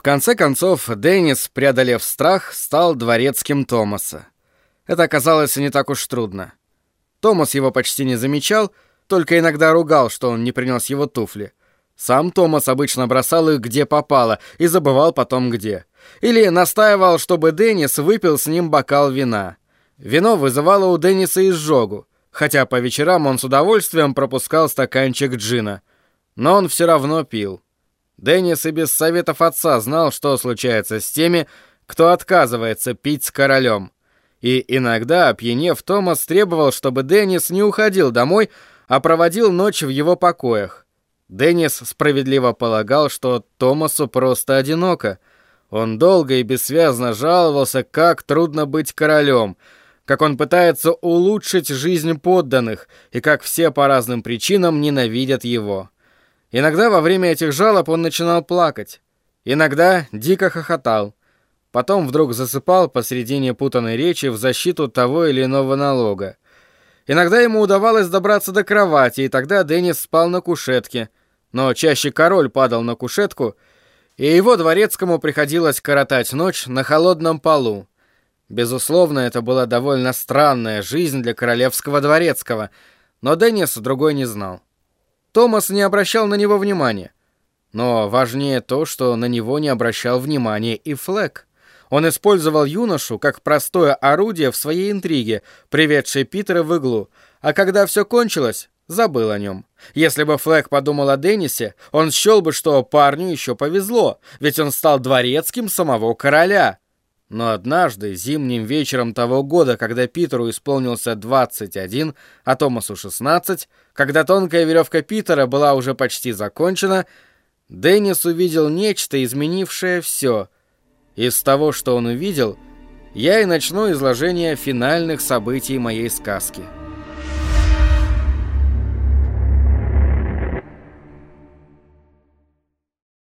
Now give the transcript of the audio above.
В конце концов, Деннис, преодолев страх, стал дворецким Томаса. Это оказалось не так уж трудно. Томас его почти не замечал, только иногда ругал, что он не принес его туфли. Сам Томас обычно бросал их где попало и забывал потом где. Или настаивал, чтобы Деннис выпил с ним бокал вина. Вино вызывало у Денниса изжогу, хотя по вечерам он с удовольствием пропускал стаканчик джина. Но он все равно пил. Деннис и без советов отца знал, что случается с теми, кто отказывается пить с королем. И иногда, опьянев, Томас требовал, чтобы Деннис не уходил домой, а проводил ночь в его покоях. Деннис справедливо полагал, что Томасу просто одиноко. Он долго и бессвязно жаловался, как трудно быть королем, как он пытается улучшить жизнь подданных и как все по разным причинам ненавидят его. Иногда во время этих жалоб он начинал плакать, иногда дико хохотал. Потом вдруг засыпал посредине путанной речи в защиту того или иного налога. Иногда ему удавалось добраться до кровати, и тогда Деннис спал на кушетке. Но чаще король падал на кушетку, и его дворецкому приходилось коротать ночь на холодном полу. Безусловно, это была довольно странная жизнь для королевского дворецкого, но Деннис другой не знал. Томас не обращал на него внимания. Но важнее то, что на него не обращал внимания и Флэк. Он использовал юношу как простое орудие в своей интриге, приведшей Питера в иглу, а когда все кончилось, забыл о нем. Если бы Флэк подумал о Деннисе, он счел бы, что парню еще повезло, ведь он стал дворецким самого короля. Но однажды, зимним вечером того года, когда Питеру исполнился 21, а Томасу 16, когда тонкая веревка Питера была уже почти закончена, Деннис увидел нечто, изменившее все — из того, что он увидел, я и начну изложение финальных событий моей сказки –